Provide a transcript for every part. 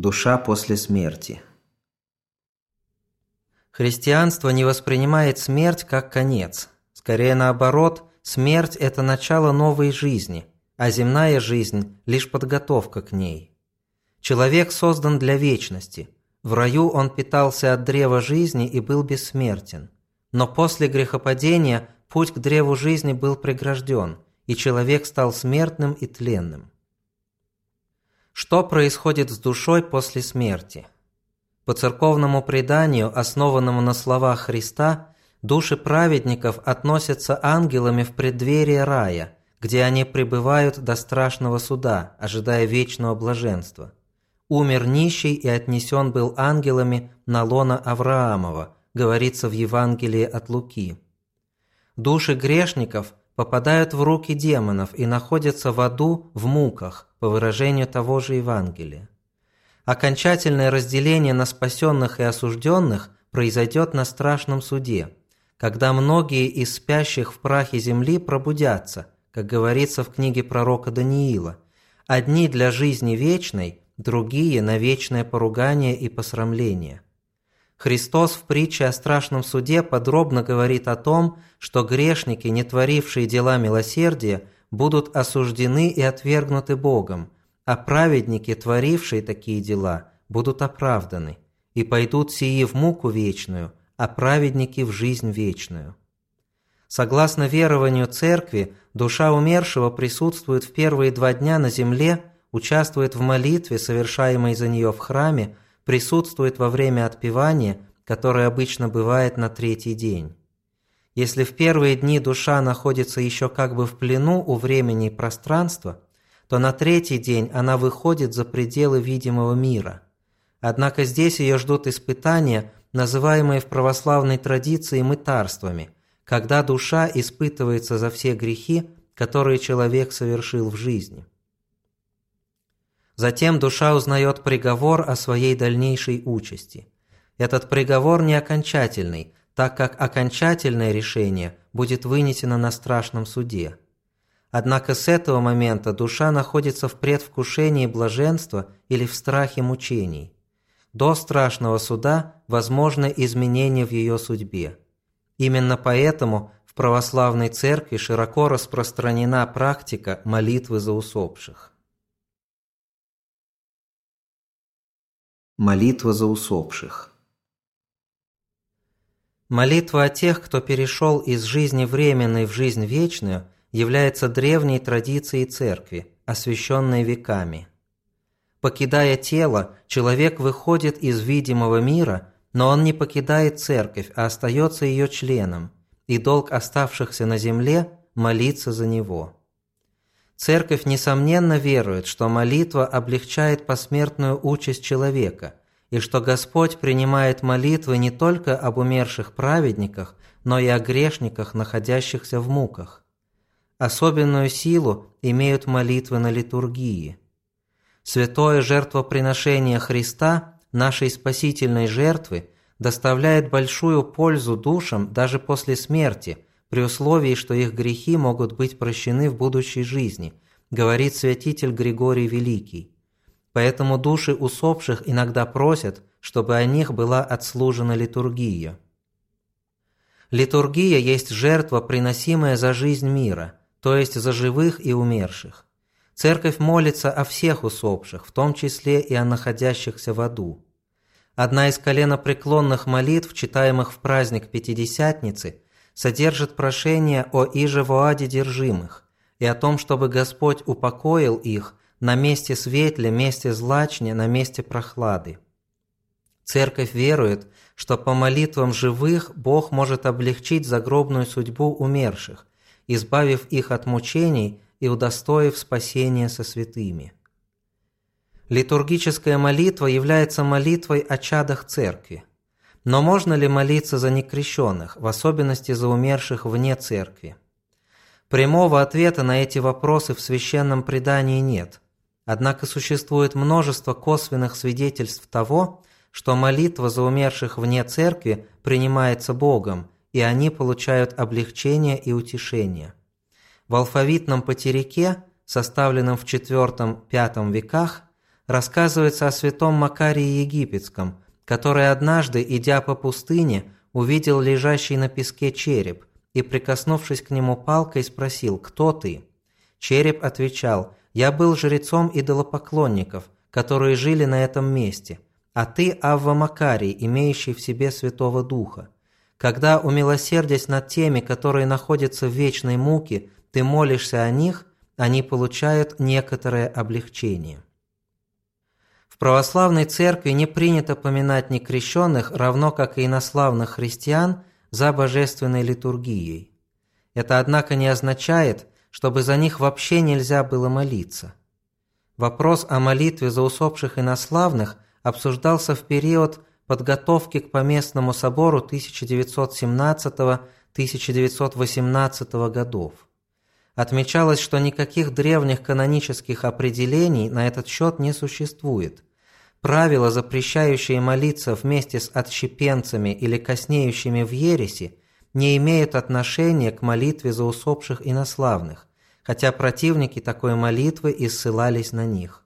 Душа после смерти. Христианство не воспринимает смерть как конец. Скорее наоборот, смерть – это начало новой жизни, а земная жизнь – лишь подготовка к ней. Человек создан для вечности. В раю он питался от древа жизни и был бессмертен. Но после грехопадения путь к древу жизни был прегражден, и человек стал смертным и тленным. Что происходит с душой после смерти? По церковному преданию, основанному на словах Христа, души праведников относятся ангелами в преддверии рая, где они пребывают до страшного суда, ожидая вечного блаженства. Умер нищий и отнесен был ангелами на лона Авраамова, говорится в Евангелии от Луки. Души грешников попадают в руки демонов и находятся в аду в муках, по выражению того же Евангелия. Окончательное разделение на спасенных и осужденных произойдет на страшном суде, когда многие из спящих в прахе земли пробудятся, как говорится в книге пророка Даниила, одни для жизни вечной, другие на вечное поругание и посрамление. Христос в притче о страшном суде подробно говорит о том, что грешники, не творившие дела милосердия, будут осуждены и отвергнуты Богом, а праведники, творившие такие дела, будут оправданы, и пойдут сии в муку вечную, а праведники в жизнь вечную. Согласно верованию Церкви, душа умершего присутствует в первые два дня на земле, участвует в молитве, совершаемой за нее в храме, присутствует во время отпевания, которое обычно бывает на третий день. Если в первые дни душа находится еще как бы в плену у времени и пространства, то на третий день она выходит за пределы видимого мира. Однако здесь ее ждут испытания, называемые в православной традиции мытарствами, когда душа испытывается за все грехи, которые человек совершил в жизни. Затем душа узнает приговор о своей дальнейшей участи. Этот приговор не окончательный – так как окончательное решение будет вынесено на страшном суде. Однако с этого момента душа находится в предвкушении блаженства или в страхе мучений. До страшного суда возможны изменения в ее судьбе. Именно поэтому в православной церкви широко распространена практика молитвы за усопших. Молитва за усопших Молитва о тех, кто перешел из жизни временной в жизнь вечную, является древней традицией церкви, освященной веками. Покидая тело, человек выходит из видимого мира, но он не покидает церковь, а остается ее членом, и долг оставшихся на земле – молиться за него. Церковь, несомненно, верует, что молитва облегчает посмертную участь человека – и что Господь принимает молитвы не только об умерших праведниках, но и о грешниках, находящихся в муках. Особенную силу имеют молитвы на литургии. Святое жертвоприношение Христа, нашей спасительной жертвы, доставляет большую пользу душам даже после смерти, при условии, что их грехи могут быть прощены в будущей жизни, говорит святитель Григорий Великий. Поэтому души усопших иногда просят, чтобы о них была отслужена литургия. Литургия есть жертва, приносимая за жизнь мира, то есть за живых и умерших. Церковь молится о всех усопших, в том числе и о находящихся в аду. Одна из коленопреклонных молитв, читаемых в праздник Пятидесятницы, содержит прошение о иже в держимых и о том, чтобы Господь упокоил их на месте светля, месте злачня, на месте прохлады. Церковь верует, что по молитвам живых Бог может облегчить загробную судьбу умерших, избавив их от мучений и удостоив спасения со святыми. Литургическая молитва является молитвой о чадах церкви. Но можно ли молиться за некрещенных, в особенности за умерших вне церкви? Прямого ответа на эти вопросы в священном предании нет – Однако существует множество косвенных свидетельств того, что молитва за умерших вне церкви принимается Богом, и они получают облегчение и утешение. В алфавитном потеряке, составленном в IV-V веках, рассказывается о святом Макарии Египетском, который однажды, идя по пустыне, увидел лежащий на песке череп и, прикоснувшись к нему палкой, спросил «Кто ты?». Череп отвечал «Я был жрецом идолопоклонников, которые жили на этом месте, а ты Авва Макарий, имеющий в себе Святого Духа. Когда, умилосердясь над теми, которые находятся в вечной муке, ты молишься о них, они получают некоторое облегчение. В православной церкви не принято поминать некрещенных, равно как и инославных христиан, за божественной литургией. Это, однако, не означает, чтобы за них вообще нельзя было молиться. Вопрос о молитве за усопших инославных обсуждался в период подготовки к Поместному собору 1917-1918 годов. Отмечалось, что никаких древних канонических определений на этот счет не существует. Правила, запрещающие молиться вместе с отщепенцами или коснеющими в ереси, не имеют отношения к молитве за усопших инославных, хотя противники такой молитвы и ссылались на них.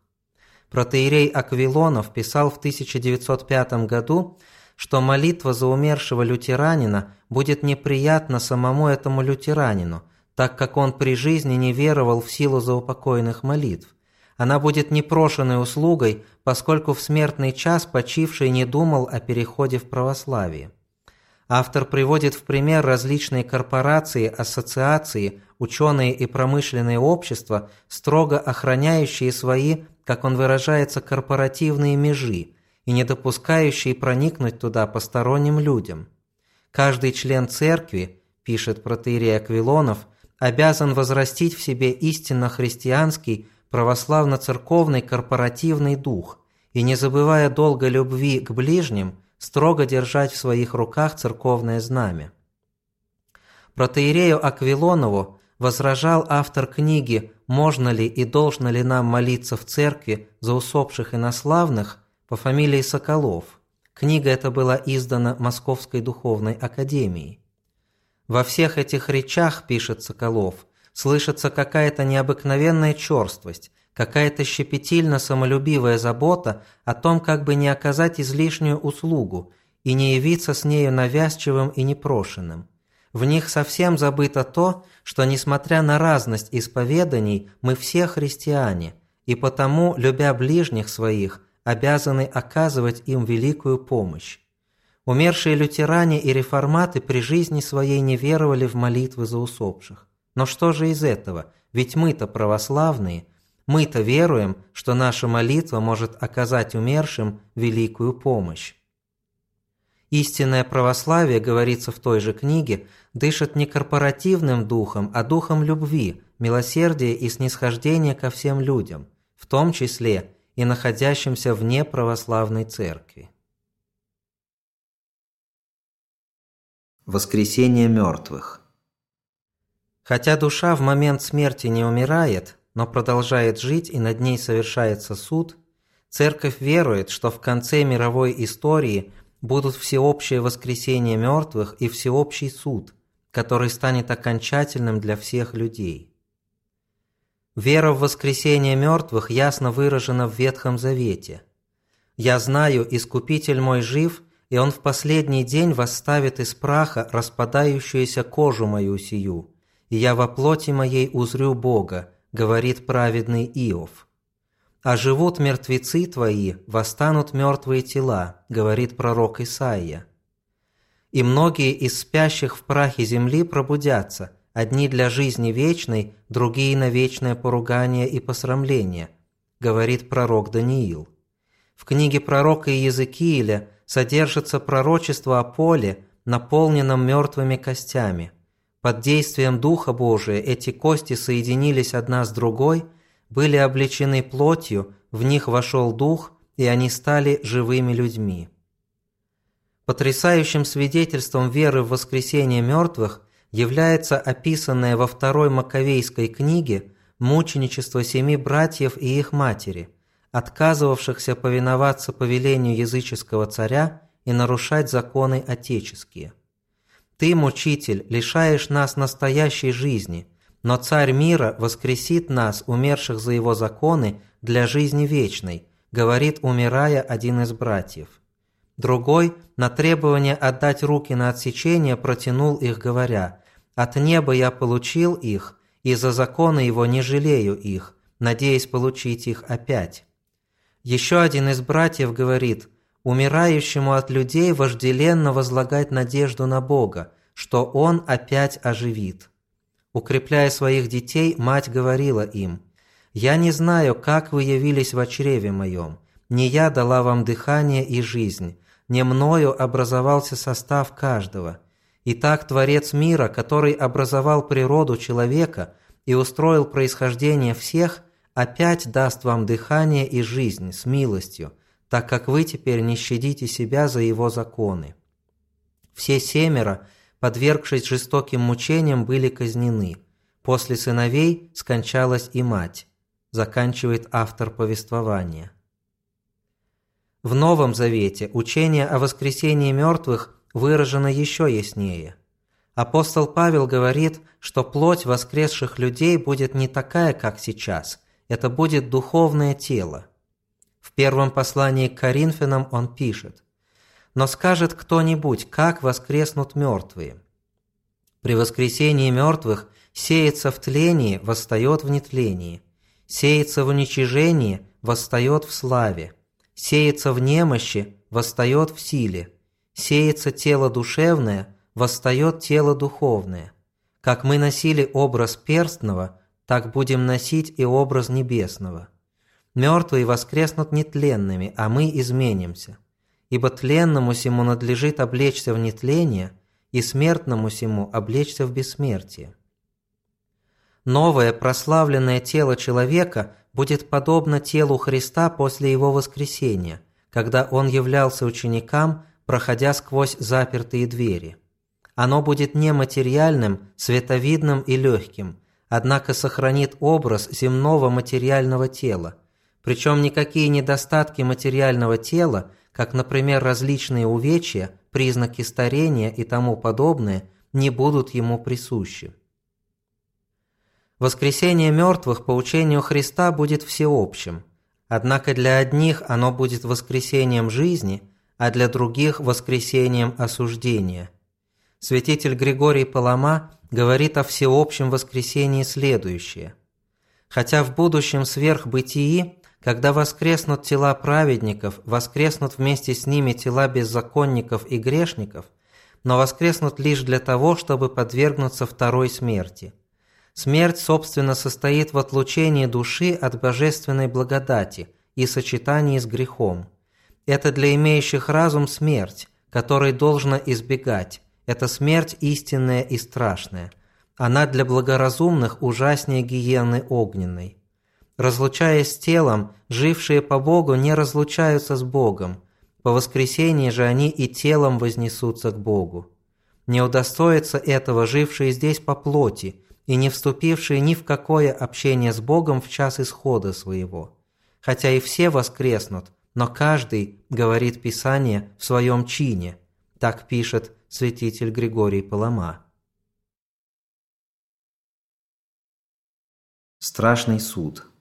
Протеерей Аквилонов писал в 1905 году, что молитва за умершего лютеранина будет неприятна самому этому лютеранину, так как он при жизни не веровал в силу заупокойных молитв. Она будет непрошенной услугой, поскольку в смертный час почивший не думал о переходе в православие. Автор приводит в пример различные корпорации, ассоциации, ученые и промышленные общества, строго охраняющие свои, как он выражается, корпоративные межи и не допускающие проникнуть туда посторонним людям. Каждый член церкви, пишет протеерей Аквилонов, обязан возрастить в себе истинно христианский, православно-церковный корпоративный дух и, не забывая долго любви к ближним, строго держать в своих руках церковное знамя. Протеерею Аквилонову возражал автор книги «Можно ли и должно ли нам молиться в церкви за усопших инославных» по фамилии Соколов. Книга эта была издана Московской Духовной Академией. Во всех этих речах, пишет Соколов, слышится какая-то необыкновенная черствость, какая-то щепетильно-самолюбивая забота о том, как бы не оказать излишнюю услугу и не явиться с нею навязчивым и непрошенным. В них совсем забыто то, что, несмотря на разность исповеданий, мы все христиане, и потому, любя ближних своих, обязаны оказывать им великую помощь. Умершие лютеране и реформаты при жизни своей не веровали в молитвы за усопших. Но что же из этого? Ведь мы-то православные, мы-то веруем, что наша молитва может оказать умершим великую помощь. Истинное православие, говорится в той же книге, дышит не корпоративным духом, а духом любви, милосердия и снисхождения ко всем людям, в том числе и находящимся вне православной церкви. Воскресение мертвых. Хотя душа в момент смерти не умирает, но продолжает жить и над ней совершается суд, Церковь верует, что в конце мировой истории будут всеобщее воскресение мертвых и всеобщий суд, который станет окончательным для всех людей. Вера в воскресение мертвых ясно выражена в Ветхом Завете. «Я знаю, Искупитель мой жив, и он в последний день восставит из праха распадающуюся кожу мою сию, и я во плоти моей узрю Бога, говорит праведный Иов. А живут мертвецы твои, восстанут мертвые тела, говорит пророк Исаия. И многие из спящих в прахе земли пробудятся, одни для жизни вечной, другие на вечное поругание и посрамление, говорит пророк Даниил. В книге пророка Иезекииля содержится пророчество о поле, наполненном мертвыми костями. Под действием Духа Божия эти кости соединились одна с другой, были облечены плотью, в них вошел Дух, и они стали живыми людьми. Потрясающим свидетельством веры в воскресение мертвых является описанное во второй Маковейской книге мученичество семи братьев и их матери – отказывавшихся повиноваться повелению языческого царя и нарушать законы отеческие. Ты, мучитель, лишаешь нас настоящей жизни, но царь мира воскресит нас, умерших за его законы, для жизни вечной, говорит, умирая, один из братьев. Другой на требование отдать руки на отсечение протянул их, говоря, «От неба я получил их, и за законы его не жалею их, надеясь получить их опять». Еще один из братьев говорит, «Умирающему от людей вожделенно возлагать надежду на Бога, что Он опять оживит». Укрепляя своих детей, мать говорила им, «Я не знаю, как вы явились в чреве моем, не я дала вам дыхание и жизнь, не мною образовался состав каждого. Итак, Творец мира, который образовал природу человека и устроил происхождение всех, опять даст вам дыхание и жизнь с милостью, так как вы теперь не щадите себя за его законы. Все семеро – подвергшись жестоким мучениям, были казнены. После сыновей скончалась и мать, заканчивает автор повествования. В Новом Завете учение о воскресении мертвых выражено еще яснее. Апостол Павел говорит, что плоть воскресших людей будет не такая, как сейчас, это будет духовное тело. В первом послании к Коринфянам он пишет но скажет кто-нибудь, как воскреснут мертвые? При воскресении мертвых сеется в тлении, восстает в нетлении, сеется в уничижении, восстает в славе, сеется в немощи, восстает в силе, сеется тело душевное, восстает тело духовное. Как мы носили образ перстного, так будем носить и образ небесного. Мертвые воскреснут нетленными, а мы изменимся ибо тленному сему надлежит облечься в нетление, и смертному сему облечься в бессмертие. Новое прославленное тело человека будет подобно телу Христа после его воскресения, когда он являлся ученикам, проходя сквозь запертые двери. Оно будет нематериальным, световидным и легким, однако сохранит образ земного материального тела, причем никакие недостатки материального тела – как, например, различные увечья, признаки старения и тому подобное, не будут ему присущи. Воскресение мертвых по учению Христа будет всеобщим, однако для одних оно будет воскресением жизни, а для других – воскресением осуждения. Святитель Григорий Палама говорит о всеобщем воскресении следующее. Хотя в будущем сверхбытии когда воскреснут тела праведников, воскреснут вместе с ними тела беззаконников и грешников, но воскреснут лишь для того, чтобы подвергнуться второй смерти. Смерть, собственно, состоит в отлучении души от божественной благодати и сочетании с грехом. Это для имеющих разум смерть, которой должно избегать. Это смерть истинная и страшная. Она для благоразумных ужаснее гиены огненной. Разлучаясь с телом, жившие по Богу не разлучаются с Богом. По воскресении же они и телом вознесутся к Богу. Не удостоятся этого жившие здесь по плоти и не вступившие ни в какое общение с Богом в час исхода своего. Хотя и все воскреснут, но каждый, говорит Писание, в своем чине. Так пишет святитель Григорий Палама. Страшный суд –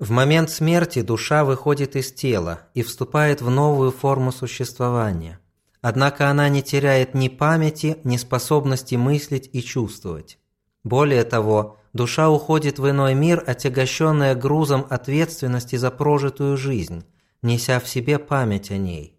в момент смерти душа выходит из тела и вступает в новую форму существования. Однако она не теряет ни памяти, ни способности мыслить и чувствовать. Более того, душа уходит в иной мир, отягощенная грузом ответственности за прожитую жизнь, неся в себе память о ней.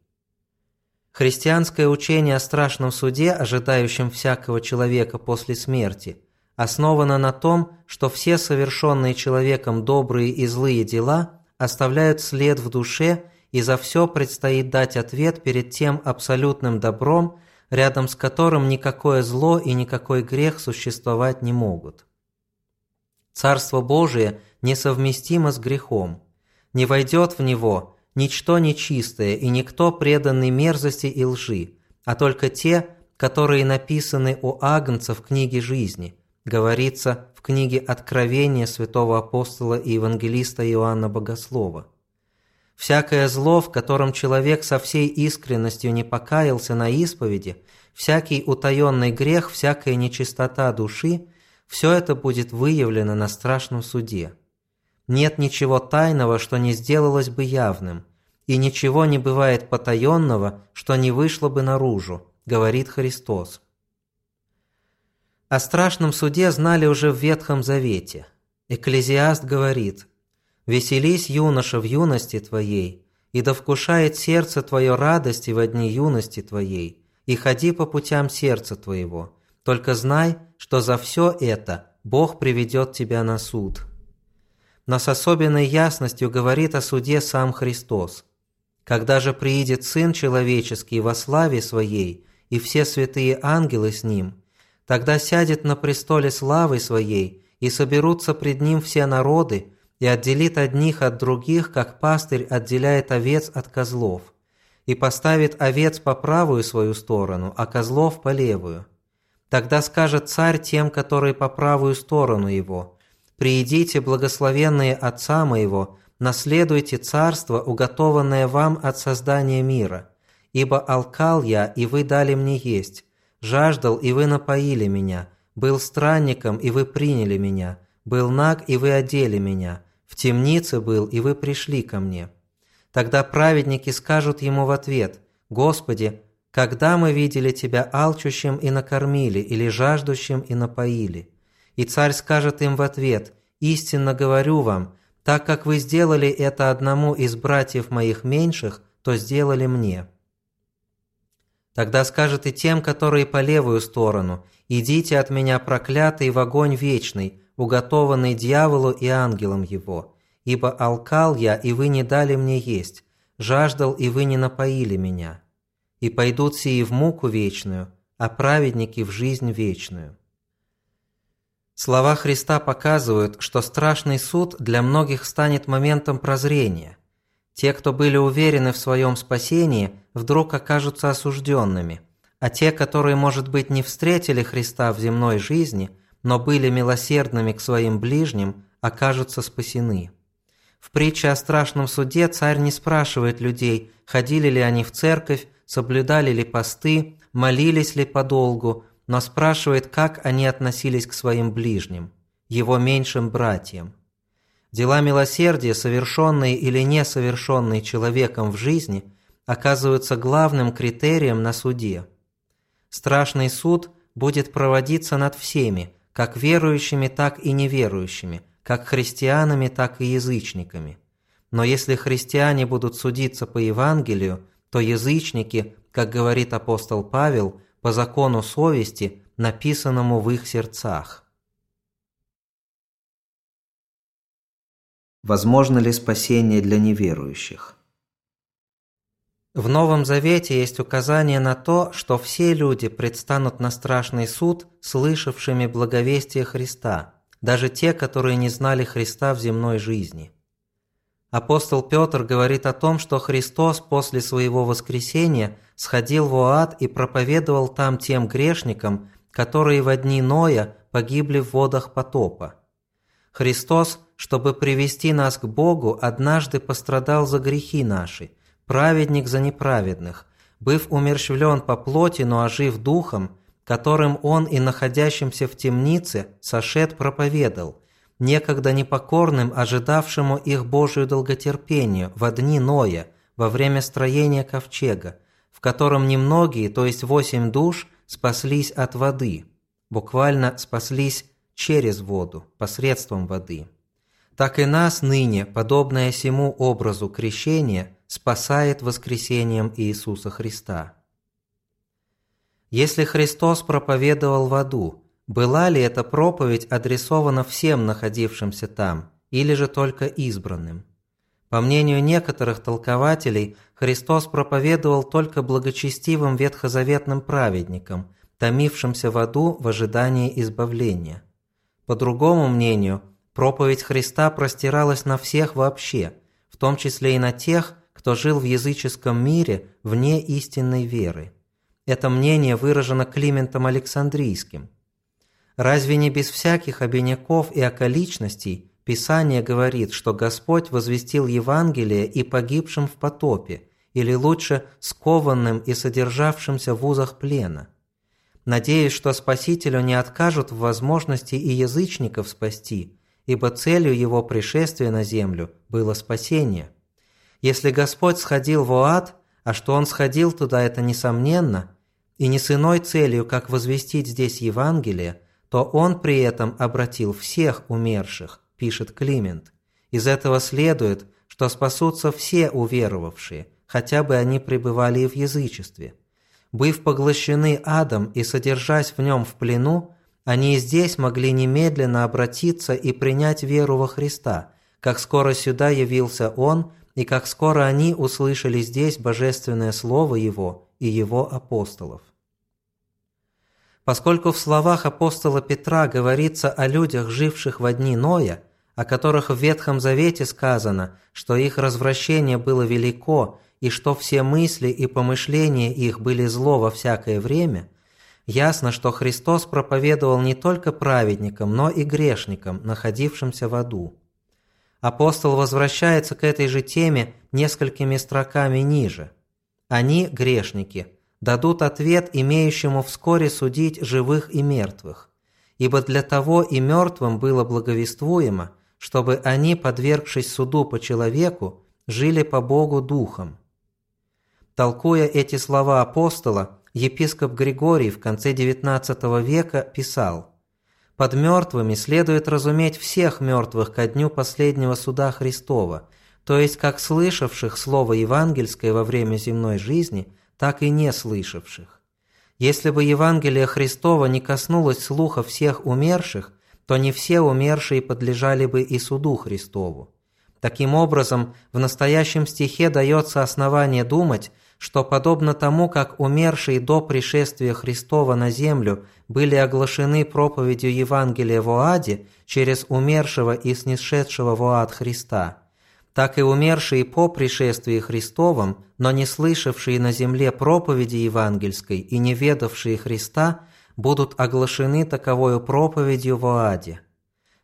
Христианское учение о страшном суде, ожидающем всякого человека после смерти – основана на том, что все совершенные человеком добрые и злые дела оставляют след в душе, и за все предстоит дать ответ перед тем абсолютным добром, рядом с которым никакое зло и никакой грех существовать не могут. Царство Божие несовместимо с грехом. Не войдет в него ничто нечистое и никто преданный мерзости и лжи, а только те, которые написаны у Агнца в книге жизни – говорится в книге Откровения святого апостола и евангелиста Иоанна Богослова. Всякое зло, в котором человек со всей искренностью не покаялся на исповеди, всякий утаенный грех, всякая нечистота души, все это будет выявлено на страшном суде. нет ничего тайного, что не сделалось бы явным, и ничего не бывает потаенного, что не вышло бы наружу, говорит Христос. О страшном суде знали уже в Ветхом Завете. Экклезиаст говорит «Веселись, юноша, в юности твоей, и да вкушает сердце твое радости в дни юности твоей, и ходи по путям сердца твоего. Только знай, что за все это Бог приведет тебя на суд». Но с особенной ясностью говорит о суде сам Христос. «Когда же приидет Сын Человеческий во славе Своей, и все святые ангелы с Ним, Тогда сядет на престоле славы Своей, и соберутся пред Ним все народы, и отделит одних от других, как пастырь отделяет овец от козлов, и поставит овец по правую свою сторону, а козлов по левую. Тогда скажет царь тем, которые по правую сторону его, «Приидите, благословенные Отца моего, наследуйте царство, уготованное вам от создания мира, ибо алкал я, и вы дали мне есть, Жаждал, и вы напоили меня. Был странником, и вы приняли меня. Был наг, и вы одели меня. В темнице был, и вы пришли ко мне». Тогда праведники скажут ему в ответ, «Господи, когда мы видели Тебя алчущим и накормили, или жаждущим и напоили?» И царь скажет им в ответ, «Истинно говорю вам, так как вы сделали это одному из братьев моих меньших, то сделали мне». Тогда скажет и тем, которые по левую сторону, «Идите от меня, проклятый, в огонь вечный, уготованный дьяволу и ангелам его, ибо алкал я, и вы не дали мне есть, жаждал, и вы не напоили меня. И пойдут сии в муку вечную, а праведники в жизнь вечную». Слова Христа показывают, что страшный суд для многих станет моментом прозрения. Те, кто были уверены в своем спасении, вдруг окажутся осужденными, а те, которые, может быть, не встретили Христа в земной жизни, но были милосердными к своим ближним, окажутся спасены. В притче о страшном суде царь не спрашивает людей, ходили ли они в церковь, соблюдали ли посты, молились ли подолгу, но спрашивает, как они относились к своим ближним, его меньшим братьям. Дела милосердия, совершенные или несовершенные человеком в жизни, оказываются главным критерием на суде. Страшный суд будет проводиться над всеми, как верующими, так и неверующими, как христианами, так и язычниками. Но если христиане будут судиться по Евангелию, то язычники, как говорит апостол Павел, по закону совести, написанному в их сердцах. Возможно ли спасение для неверующих? В Новом Завете есть указание на то, что все люди предстанут на страшный суд, слышавшими благовестие Христа, даже те, которые не знали Христа в земной жизни. Апостол Петр говорит о том, что Христос после своего воскресения сходил в Оад и проповедовал там тем грешникам, которые в дни Ноя погибли в водах потопа. Христос – чтобы привести нас к Богу, однажды пострадал за грехи наши, праведник за неправедных, быв умерщвлен по плоти, но ожив духом, которым он и находящимся в темнице сошед проповедал, некогда непокорным, ожидавшему их Божию долготерпению во дни Ноя, во время строения ковчега, в котором немногие, то есть восемь душ, спаслись от воды, буквально спаслись через воду, посредством воды. Так и нас ныне, подобное сему образу крещения, спасает воскресением Иисуса Христа. Если Христос проповедовал в аду, была ли эта проповедь адресована всем находившимся там, или же только избранным? По мнению некоторых толкователей, Христос проповедовал только благочестивым ветхозаветным праведникам, томившимся в аду в ожидании избавления. По другому мнению, Проповедь Христа простиралась на всех вообще, в том числе и на тех, кто жил в языческом мире вне истинной веры. Это мнение выражено Климентом Александрийским. Разве не без всяких обиняков и околичностей Писание говорит, что Господь возвестил Евангелие и погибшим в потопе, или лучше скованным и содержавшимся в узах плена? Надеюсь, что Спасителю не откажут в возможности и язычников спасти – ибо целью его пришествия на землю было спасение. Если Господь сходил в ад, а что Он сходил туда, это несомненно, и не с иной целью, как возвестить здесь Евангелие, то Он при этом обратил всех умерших, пишет Климент. Из этого следует, что спасутся все уверовавшие, хотя бы они пребывали и в язычестве. Быв поглощены адом и содержась в нем в плену, они и здесь могли немедленно обратиться и принять веру во Христа, как скоро сюда явился Он, и как скоро они услышали здесь божественное Слово Его и Его апостолов. Поскольку в словах апостола Петра говорится о людях, живших в дни Ноя, о которых в Ветхом Завете сказано, что их развращение было велико и что все мысли и помышления их были зло во всякое время – Ясно, что Христос проповедовал не только праведникам, но и грешникам, находившимся в аду. Апостол возвращается к этой же теме несколькими строками ниже. Они, грешники, дадут ответ имеющему вскоре судить живых и мертвых, ибо для того и мертвым было благовествуемо, чтобы они, подвергшись суду по человеку, жили по Богу духом. Толкуя эти слова апостола, епископ Григорий в конце XIX века писал «Под мертвыми следует разуметь всех мертвых ко дню последнего суда Христова, то есть как слышавших слово евангельское во время земной жизни, так и не слышавших. Если бы Евангелие Христова не коснулось слуха всех умерших, то не все умершие подлежали бы и суду Христову. Таким образом, в настоящем стихе дается основание думать, что подобно тому, как умершие до пришествия Христова на землю были оглашены проповедью Евангелия в Оаде через умершего и снисшедшего в Оад Христа, так и умершие по пришествии Христовом, но не слышавшие на земле проповеди евангельской и не ведавшие Христа, будут оглашены таковою проповедью в Оаде.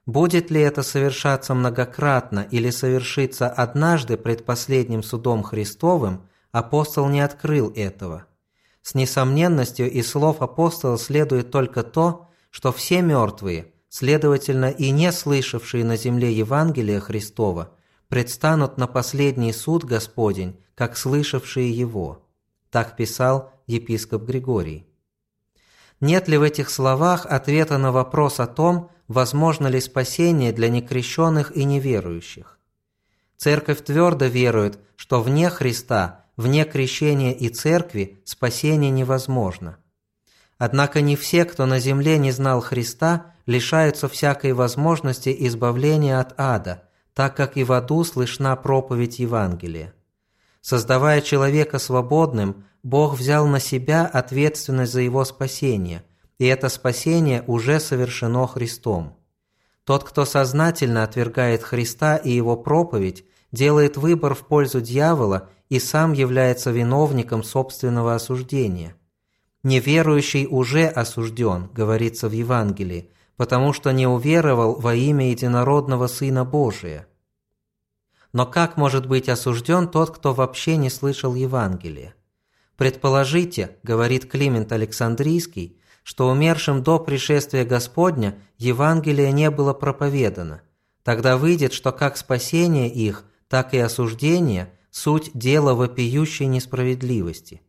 Будет ли это совершаться многократно или совершиться однажды пред последним судом Христовым – апостол не открыл этого. С несомненностью из слов апостола следует только то, что все мертвые, следовательно и не слышавшие на земле Евангелия Христова, предстанут на последний суд Господень, как слышавшие его. Так писал епископ Григорий. Нет ли в этих словах ответа на вопрос о том, возможно ли спасение для некрещенных и неверующих? Церковь твердо верует, что вне Христа вне крещения и церкви спасение невозможно. Однако не все, кто на земле не знал Христа, лишаются всякой возможности избавления от ада, так как и в аду слышна проповедь Евангелия. Создавая человека свободным, Бог взял на себя ответственность за его спасение, и это спасение уже совершено Христом. Тот, кто сознательно отвергает Христа и его проповедь, делает выбор в пользу дьявола и сам является виновником собственного осуждения. Неверующий уже осужден, говорится в Евангелии, потому что не уверовал во имя единородного Сына Божия. Но как может быть осужден тот, кто вообще не слышал Евангелия? Предположите, говорит Климент Александрийский, что умершим до пришествия Господня Евангелие не было проповедано. Тогда выйдет, что как спасение их, так и осуждение суть дела вопиющей несправедливости.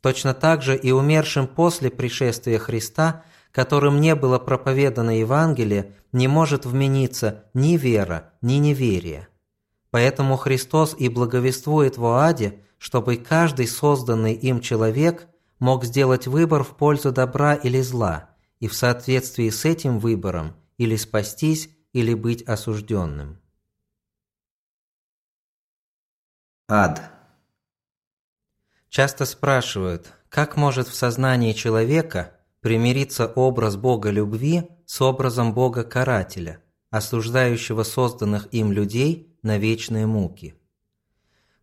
Точно так же и умершим после пришествия Христа, которым не было проповедано Евангелие, не может вмениться ни вера, ни неверие. Поэтому Христос и благовествует в Оаде, чтобы каждый созданный им человек мог сделать выбор в пользу добра или зла, и в соответствии с этим выбором или спастись, или быть осужденным. Ад. Часто спрашивают, как может в сознании человека примириться образ Бога любви с образом Бога карателя, осуждающего созданных им людей на вечные муки.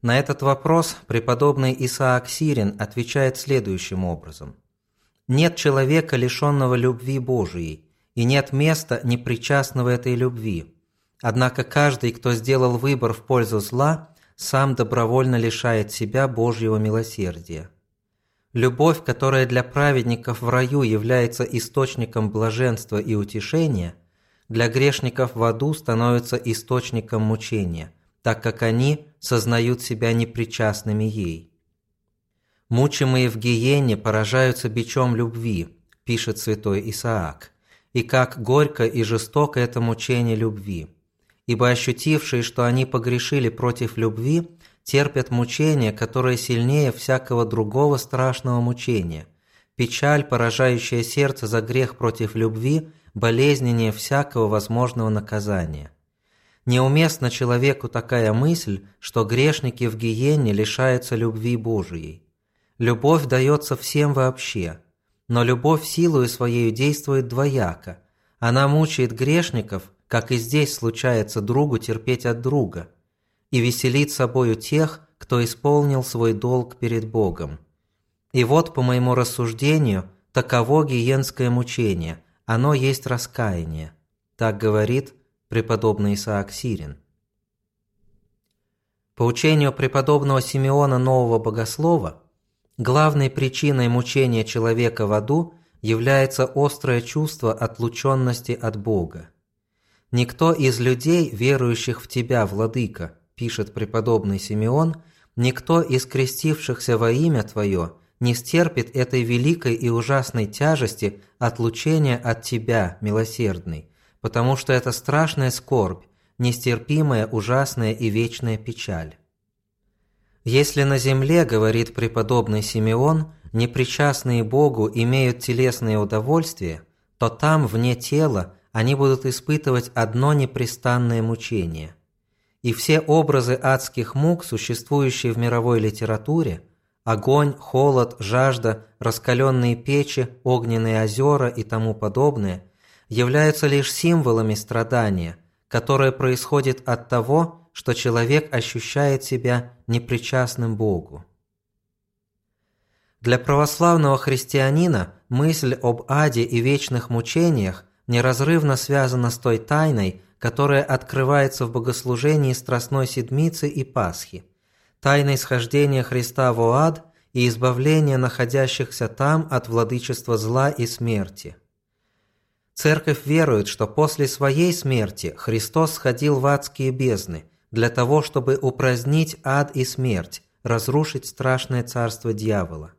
На этот вопрос преподобный Исаак Сирин отвечает следующим образом. Нет человека, лишенного любви Божией, и нет места, непричастного этой любви. Однако каждый, кто сделал выбор в пользу зла, сам добровольно лишает себя Божьего милосердия. Любовь, которая для праведников в раю является источником блаженства и утешения, для грешников в аду становится источником мучения, так как они сознают себя непричастными ей. «Мучимые в гиене поражаются бичом любви», – пишет святой Исаак, «и как горько и жестоко это мучение любви. Ибо ощутившие, что они погрешили против любви, терпят мучение, которое сильнее всякого другого страшного мучения. Печаль, поражающая сердце за грех против любви, болезненнее всякого возможного наказания. Неуместна человеку такая мысль, что грешники в гиене лишаются любви Божией. Любовь дается всем вообще, но любовь силою своей действует двояко. Она мучает грешников, как и здесь случается другу терпеть от друга – и веселит собою тех, кто исполнил свой долг перед Богом. И вот, по моему рассуждению, таково гиенское мучение, оно есть раскаяние. Так говорит преподобный Исаак Сирин. По учению преподобного Симеона Нового Богослова, главной причиной мучения человека в аду является острое чувство отлученности от Бога. Никто из людей, верующих в Тебя, Владыка, пишет преподобный Симеон, «никто из крестившихся во имя Твое не стерпит этой великой и ужасной тяжести отлучения от Тебя, милосердный, потому что это страшная скорбь, нестерпимая, ужасная и вечная печаль». Если на земле, говорит преподобный Симеон, непричастные Богу имеют телесные удовольствия, то там, вне тела, они будут испытывать одно непрестанное мучение и все образы адских мук, существующие в мировой литературе, огонь, холод, жажда, раскаленные печи, огненные озера и тому подобное, являются лишь символами страдания, которое происходит от того, что человек ощущает себя непричастным Богу. Для православного христианина мысль об аде и вечных мучениях неразрывно связана с той тайной, которая открывается в богослужении Страстной Седмицы и Пасхи, тайной схождения Христа в ад и избавления находящихся там от владычества зла и смерти. Церковь верует, что после своей смерти Христос сходил в адские бездны для того, чтобы упразднить ад и смерть, разрушить страшное царство дьявола.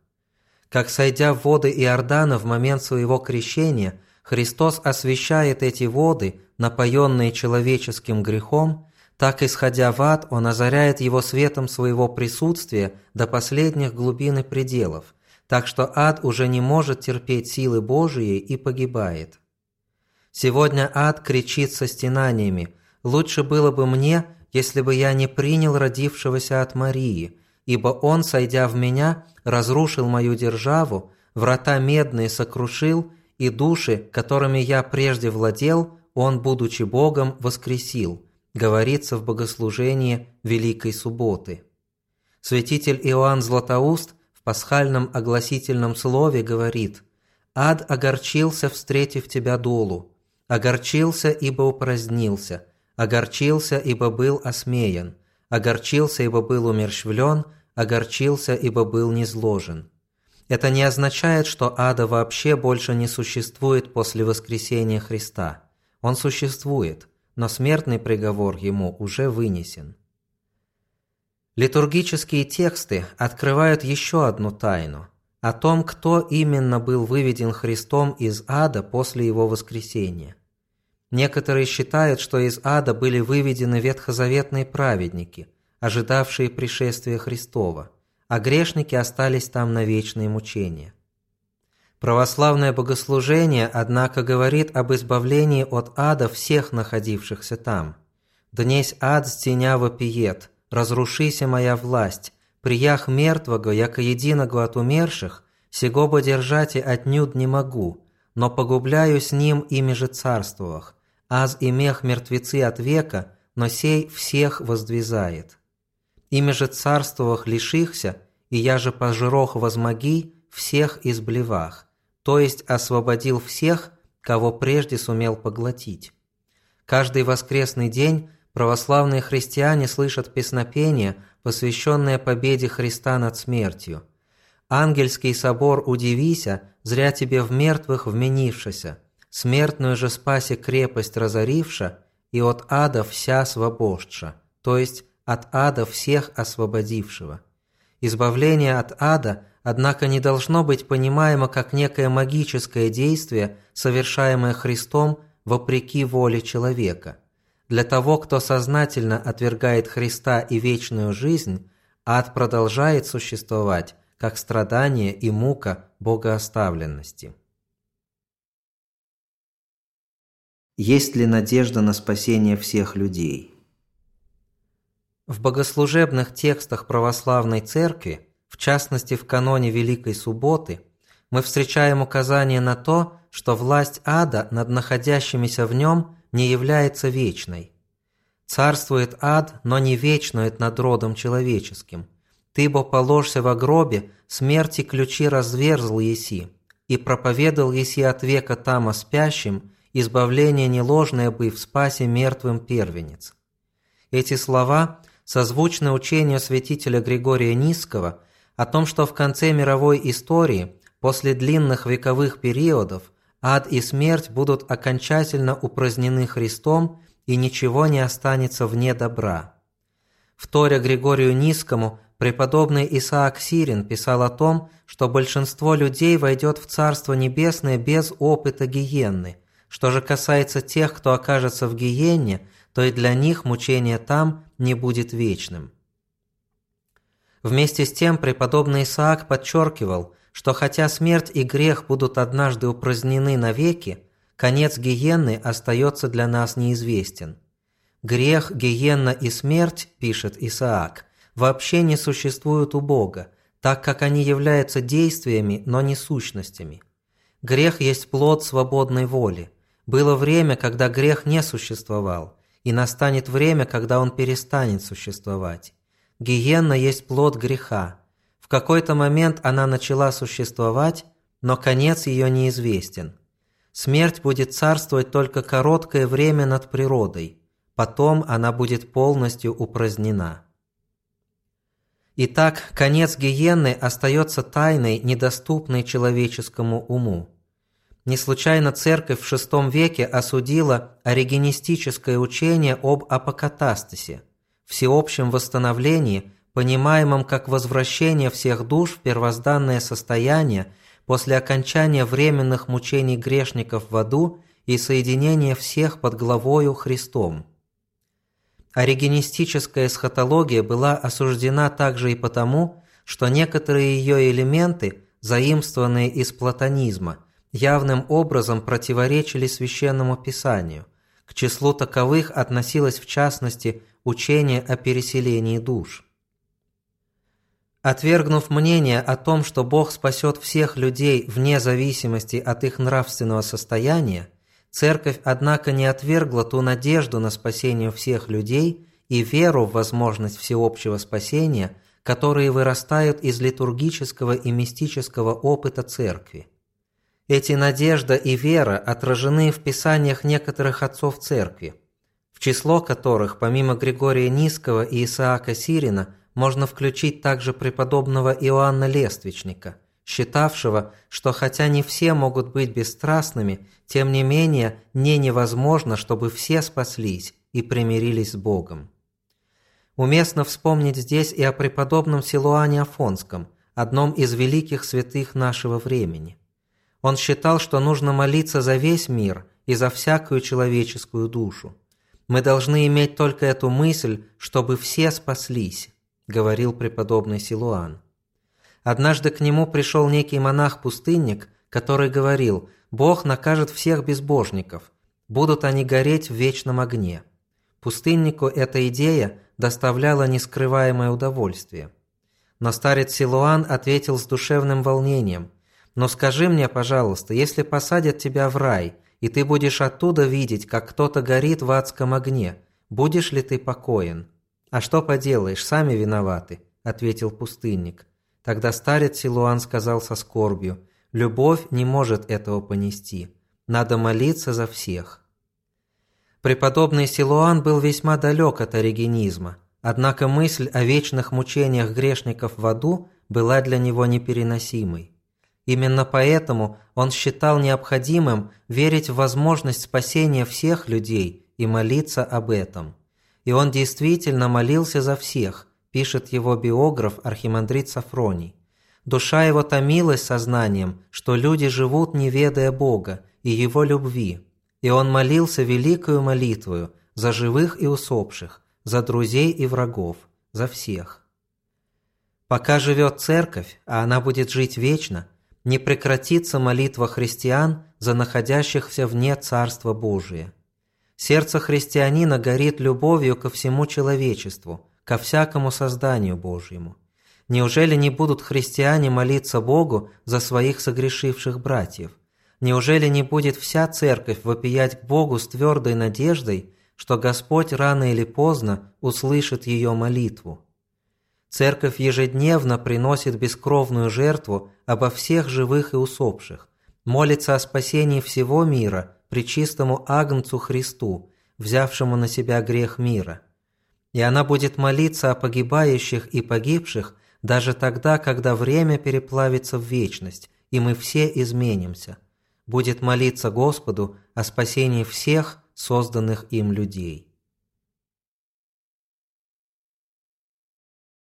Как сойдя в воды Иордана в момент своего крещения, Христос освящает эти воды, напоенные человеческим грехом, так, исходя в ад, Он озаряет его светом своего присутствия до последних глубин и пределов, так что ад уже не может терпеть силы Божией и погибает. Сегодня ад кричит со стенаниями «Лучше было бы мне, если бы я не принял родившегося от Марии, ибо он, сойдя в меня, разрушил мою державу, врата медные сокрушил, и души, которыми я прежде владел, он, будучи Богом, воскресил, говорится в богослужении Великой Субботы. Святитель Иоанн Златоуст в пасхальном огласительном слове говорит «Ад огорчился, встретив тебя долу, огорчился, ибо упразднился, огорчился, ибо был осмеян, огорчился, ибо был умерщвлен, огорчился, ибо был низложен». Это не означает, что ада вообще больше не существует после воскресения Христа. Он существует, но смертный приговор ему уже вынесен. Литургические тексты открывают еще одну тайну о том, кто именно был выведен Христом из ада после его воскресения. Некоторые считают, что из ада были выведены ветхозаветные праведники, ожидавшие пришествия Христова – а грешники остались там на вечные мучения. Православное богослужение, однако, говорит об избавлении от ада всех находившихся там. «Днесь ад с теня вопиет, разрушися моя власть, приях мертвого, яко единого от умерших, сего бы держать и отнюдь не могу, но погубляю с ним ими же царствовах, аз имех мертвецы от века, но сей всех воздвизает». Ими же царствовах лишихся, и я же пожирох возмоги всех изблевах, то есть освободил всех, кого прежде сумел поглотить. Каждый воскресный день православные христиане слышат песнопение, посвященное победе Христа над смертью. «Ангельский собор удивися, зря тебе в мертвых вменившися, смертную же спаси крепость разоривша, и от ада вся свобожша, то есть от ада всех освободившего. Избавление от ада, однако, не должно быть понимаемо как некое магическое действие, совершаемое Христом вопреки воле человека. Для того, кто сознательно отвергает Христа и вечную жизнь, ад продолжает существовать, как страдание и мука богооставленности. Есть ли надежда на спасение всех людей? В богослужебных текстах православной церкви, в частности в каноне Великой Субботы, мы встречаем указание на то, что власть ада над находящимися в нем не является вечной. Царствует ад, но не вечнует над родом человеческим. Ты бо положься во гробе, смерти ключи разверзл еси, и проповедал еси от века тама спящим, избавление неложное бы в спасе мертвым первенец. Эти слова созвучны учению святителя Григория Низкого о том, что в конце мировой истории, после длинных вековых периодов, ад и смерть будут окончательно упразднены Христом и ничего не останется вне добра. В Торе Григорию Низкому преподобный Исаак Сирин писал о том, что большинство людей войдет в Царство Небесное без опыта гиенны. Что же касается тех, кто окажется в гиенне, то и для них мучение там не будет вечным. Вместе с тем преподобный Исаак подчеркивал, что хотя смерть и грех будут однажды упразднены навеки, конец гиенны остается для нас неизвестен. Грех, гиенна и смерть, пишет Исаак, вообще не существуют у Бога, так как они являются действиями, но не сущностями. Грех есть плод свободной воли. Было время, когда грех не существовал, и настанет время, когда он перестанет существовать. Гиенна есть плод греха. В какой-то момент она начала существовать, но конец ее неизвестен. Смерть будет царствовать только короткое время над природой, потом она будет полностью упразднена. Итак, конец гиенны остается тайной, недоступной человеческому уму. Не случайно церковь в VI веке осудила оригенистическое учение об апокатастасе, всеобщем восстановлении, понимаемом как возвращение всех душ в первозданное состояние после окончания временных мучений грешников в аду и соединения всех под главою Христом. Оригенистическая эсхатология была осуждена также и потому, что некоторые ее элементы, заимствованные из платонизма – явным образом противоречили священному писанию. К числу таковых относилось в частности учение о переселении душ. Отвергнув мнение о том, что Бог спасет всех людей вне зависимости от их нравственного состояния, Церковь, однако, не отвергла ту надежду на спасение всех людей и веру в возможность всеобщего спасения, которые вырастают из литургического и мистического опыта Церкви. Эти надежда и вера отражены в писаниях некоторых отцов церкви, в число которых, помимо Григория Низкого и Исаака Сирина, можно включить также преподобного Иоанна Лествичника, считавшего, что хотя не все могут быть бесстрастными, тем не менее не невозможно, чтобы все спаслись и примирились с Богом. Уместно вспомнить здесь и о преподобном Силуане Афонском, одном из великих святых нашего времени. Он считал, что нужно молиться за весь мир и за всякую человеческую душу. Мы должны иметь только эту мысль, чтобы все спаслись, говорил преподобный Силуан. Однажды к нему пришел некий монах-пустынник, который говорил, «Бог накажет всех безбожников, будут они гореть в вечном огне». Пустыннику эта идея доставляла нескрываемое удовольствие. Но старец Силуан ответил с душевным волнением – но скажи мне, пожалуйста, если посадят тебя в рай, и ты будешь оттуда видеть, как кто-то горит в адском огне, будешь ли ты покоен? А что поделаешь, сами виноваты, ответил пустынник. Тогда старец Силуан сказал со скорбью, любовь не может этого понести, надо молиться за всех. Преподобный Силуан был весьма далек от оригенизма, однако мысль о вечных мучениях грешников в аду была для него непереносимой. Именно поэтому он считал необходимым верить в возможность спасения всех людей и молиться об этом. И он действительно молился за всех, пишет его биограф архимандрит Сафроний. Душа его томилась сознанием, что люди живут, не ведая Бога и Его любви, и он молился великою молитвою за живых и усопших, за друзей и врагов, за всех. Пока живет церковь, а она будет жить вечно, не прекратится молитва христиан за находящихся вне Царства Божия. Сердце христианина горит любовью ко всему человечеству, ко всякому созданию Божьему. Неужели не будут христиане молиться Богу за своих согрешивших братьев? Неужели не будет вся церковь вопиять к Богу с твердой надеждой, что Господь рано или поздно услышит ее молитву? Церковь ежедневно приносит бескровную жертву обо всех живых и усопших, молится о спасении всего мира при чистому Агнцу Христу, взявшему на себя грех мира. И она будет молиться о погибающих и погибших даже тогда, когда время переплавится в вечность, и мы все изменимся – будет молиться Господу о спасении всех созданных им людей.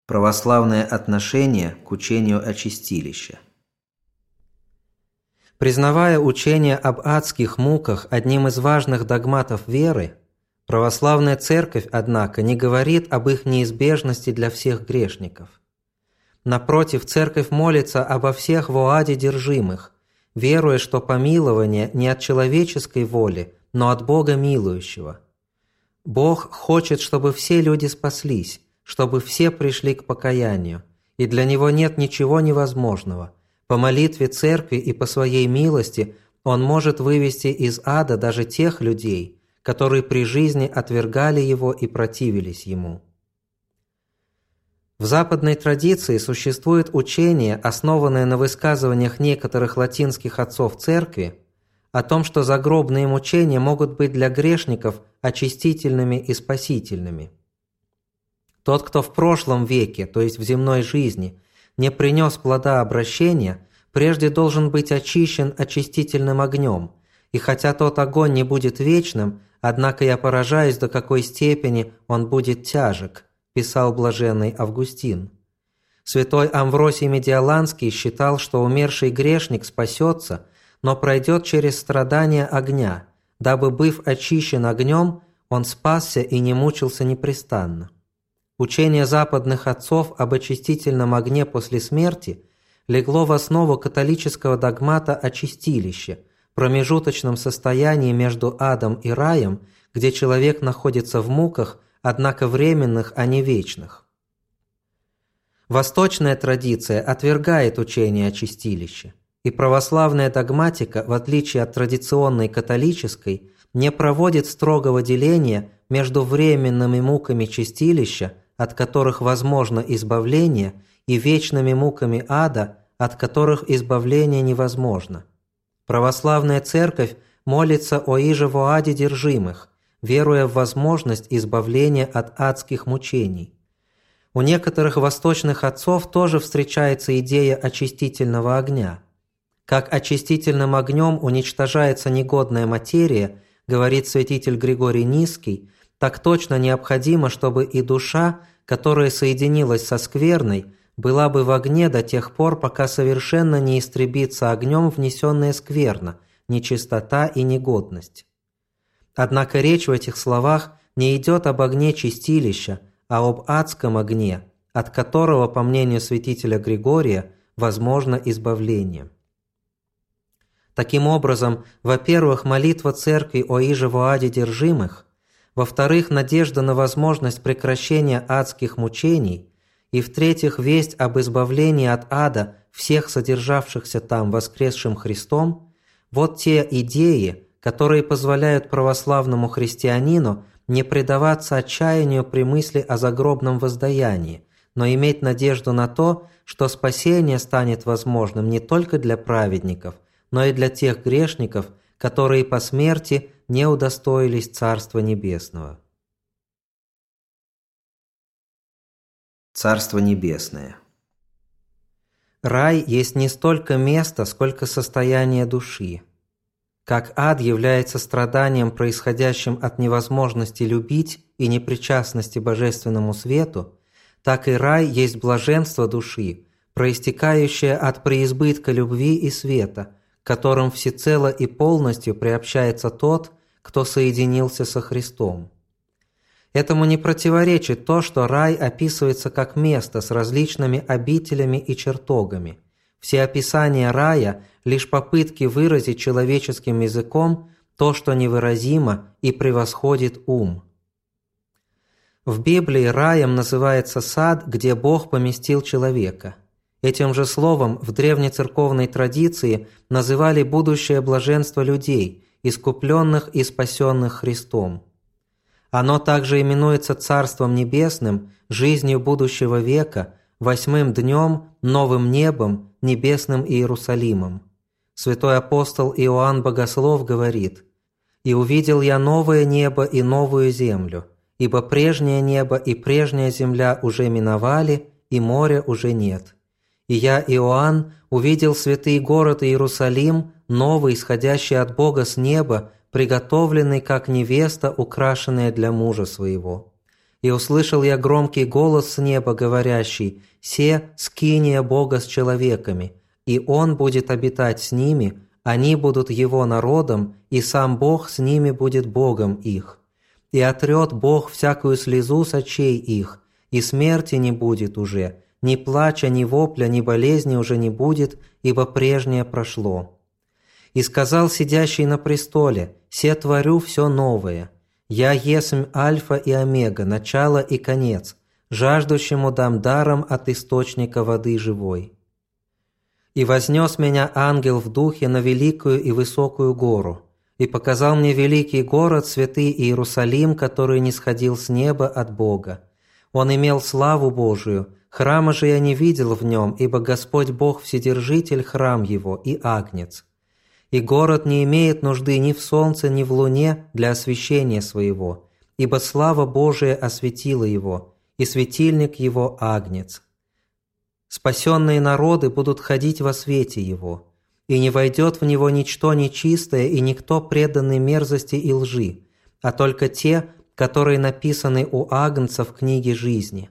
Православное отношение к учению о чистилище Признавая учение об адских муках одним из важных догматов веры, православная церковь, однако, не говорит об их неизбежности для всех грешников. Напротив, церковь молится обо всех в оаде держимых, веруя, что помилование не от человеческой воли, но от Бога милующего. Бог хочет, чтобы все люди спаслись, чтобы все пришли к покаянию, и для Него нет ничего невозможного. По молитве Церкви и по Своей милости Он может вывести из ада даже тех людей, которые при жизни отвергали Его и противились Ему. В западной традиции существует учение, основанное на высказываниях некоторых латинских отцов церкви, о том, что загробные мучения могут быть для грешников очистительными и спасительными. Тот, кто в прошлом веке, то есть в земной жизни, не принес плода обращения, прежде должен быть очищен очистительным огнем, и хотя тот огонь не будет вечным, однако я поражаюсь, до какой степени он будет тяжек, писал блаженный Августин. Святой Амвросий Медиаланский считал, что умерший грешник спасется, но пройдет через страдания огня, дабы, быв очищен огнем, он спасся и не мучился непрестанно. Учение западных отцов об очистительном огне после смерти легло в основу католического догмата о чистилище, промежуточном состоянии между адом и раем, где человек находится в муках однако временных, а не вечных. Восточная традиция отвергает учение о чистилище, и православная догматика, в отличие от традиционной католической, не проводит строгого деления между временными муками чистилища, от которых возможно избавление, и вечными муками ада, от которых избавление невозможно. Православная церковь молится о иже в аде держимых, веруя в возможность избавления от адских мучений. У некоторых восточных отцов тоже встречается идея очистительного огня. Как очистительным огнем уничтожается негодная материя, говорит святитель Григорий Низкий, так точно необходимо, чтобы и душа, которая соединилась со скверной, была бы в огне до тех пор, пока совершенно не истребится огнем внесенная скверна, нечистота и негодность. Однако речь в этих словах не идет об огне чистилища, а об адском огне, от которого, по мнению святителя Григория, возможно избавление. Таким образом, во-первых, молитва церкви о иже в аде держимых, во-вторых, надежда на возможность прекращения адских мучений, и в-третьих, весть об избавлении от ада всех содержавшихся там воскресшим Христом – вот те идеи, которые позволяют православному христианину не предаваться отчаянию при мысли о загробном воздаянии, но иметь надежду на то, что спасение станет возможным не только для праведников, но и для тех грешников, которые по смерти не удостоились Царства Небесного. Царство Небесное Рай есть не столько место, сколько состояние души. Как ад является страданием, происходящим от невозможности любить и непричастности божественному свету, так и рай есть блаженство души, проистекающее от преизбытка любви и света, которым всецело и полностью приобщается тот, кто соединился со Христом. Этому не противоречит то, что рай описывается как место с различными обителями и чертогами. Все описания рая – лишь попытки выразить человеческим языком то, что невыразимо и превосходит ум. В Библии раем называется сад, где Бог поместил человека. Этим же словом в древнецерковной традиции называли будущее блаженство людей, искупленных и спасенных Христом. Оно также именуется Царством Небесным, жизнью будущего века, восьмым днем, новым небом, небесным Иерусалимом. Святой апостол Иоанн Богослов говорит, «И увидел я новое небо и новую землю, ибо прежнее небо и прежняя земля уже миновали, и моря уже нет. И я, Иоанн, увидел святый город Иерусалим, новый, исходящий от Бога с неба, приготовленный, как невеста, украшенная для мужа своего. И услышал я громкий голос с неба, говорящий, «Се скиния Бога с человеками, и Он будет обитать с ними, они будут Его народом, и сам Бог с ними будет Богом их. И отрет Бог всякую слезу с очей их, и смерти не будет уже, ни плача, ни вопля, ни болезни уже не будет, ибо прежнее прошло. И сказал сидящий на престоле, «Се творю все новое. Я есмь Альфа и Омега, начало и конец, жаждущему дам даром от источника воды живой». И вознес меня ангел в духе на великую и высокую гору, и показал мне великий город, святый Иерусалим, который не сходил с неба от Бога. Он имел славу Божию, храма же я не видел в нем, ибо Господь Бог Вседержитель храм его и агнец. И город не имеет нужды ни в солнце, ни в луне для освещения своего, ибо слава Божия осветила его, и светильник его агнец. Спасенные народы будут ходить во свете Его, и не войдет в Него ничто нечистое и никто преданный мерзости и лжи, а только те, которые написаны у Агнца в книге жизни.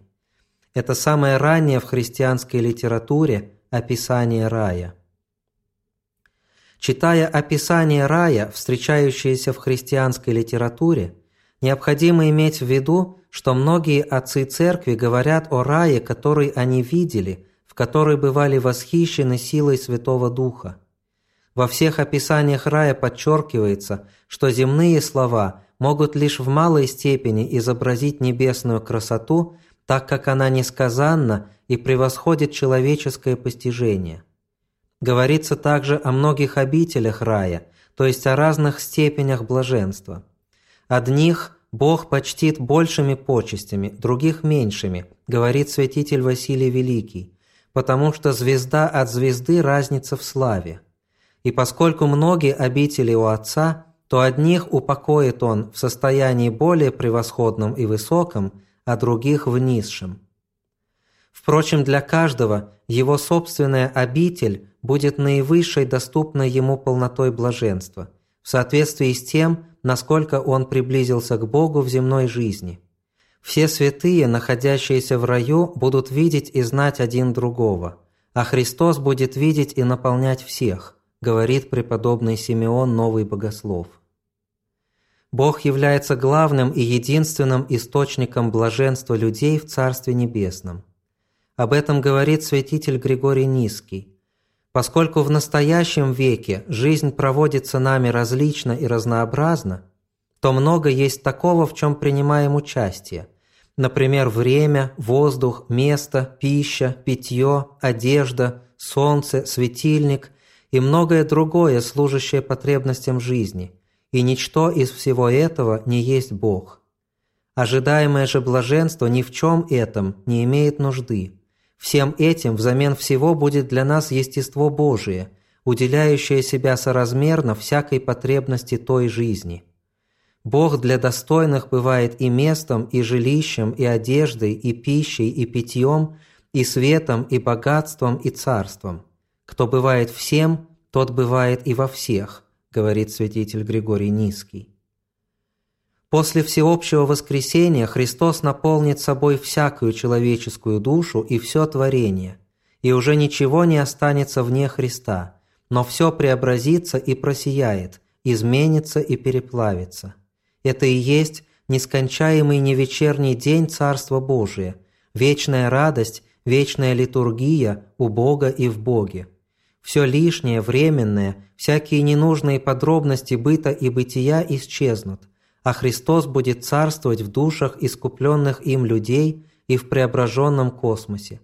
Это самое раннее в христианской литературе описание рая. Читая описание рая, встречающееся в христианской литературе, необходимо иметь в виду, что многие отцы церкви говорят о рае, который они видели, в который бывали восхищены силой Святого Духа. Во всех описаниях рая подчеркивается, что земные слова могут лишь в малой степени изобразить небесную красоту, так как она несказанна и превосходит человеческое постижение. Говорится также о многих обителях рая, то есть о разных степенях блаженства. Одних Бог почтит большими почестями, других меньшими, говорит святитель Василий Великий, потому что звезда от звезды разница в славе. И поскольку многие обители у Отца, то одних упокоит Он в состоянии более превосходном и высоком, а других в низшем. Впрочем, для каждого его собственная обитель будет наивысшей доступной ему полнотой блаженства, в соответствии с тем, насколько он приблизился к Богу в земной жизни. Все святые, находящиеся в раю, будут видеть и знать один другого, а Христос будет видеть и наполнять всех, говорит преподобный Симеон, новый богослов. Бог является главным и единственным источником блаженства людей в Царстве Небесном. Об этом говорит святитель Григорий Низкий. Поскольку в настоящем веке жизнь проводится нами различно и разнообразно, то много есть такого, в чем принимаем участие. Например, время, воздух, место, пища, питье, одежда, солнце, светильник и многое другое, служащее потребностям жизни. И ничто из всего этого не есть Бог. Ожидаемое же блаженство ни в чем этом не имеет нужды – Всем этим взамен всего будет для нас естество Божие, уделяющее себя соразмерно всякой потребности той жизни. Бог для достойных бывает и местом, и жилищем, и одеждой, и пищей, и питьем, и светом, и богатством, и царством. Кто бывает всем, тот бывает и во всех, говорит святитель Григорий Низкий. После всеобщего воскресения Христос наполнит собой всякую человеческую душу и все творение, и уже ничего не останется вне Христа, но все преобразится и просияет, изменится и переплавится. Это и есть нескончаемый невечерний день Царства Божия, вечная радость, вечная литургия у Бога и в Боге. Все лишнее, временное, всякие ненужные подробности быта и бытия исчезнут – а Христос будет царствовать в душах искупленных им людей и в преображенном космосе.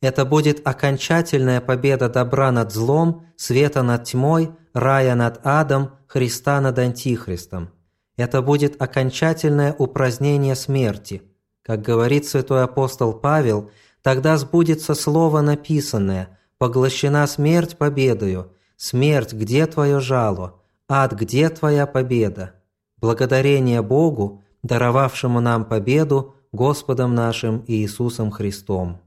Это будет окончательная победа добра над злом, света над тьмой, рая над адом, Христа над антихристом. Это будет окончательное упразднение смерти. Как говорит святой апостол Павел, тогда сбудется слово написанное «Поглощена смерть победою, смерть, где твое жало? Ад, где твоя победа?» Благодарение Богу, даровавшему нам победу Господом нашим Иисусом Христом.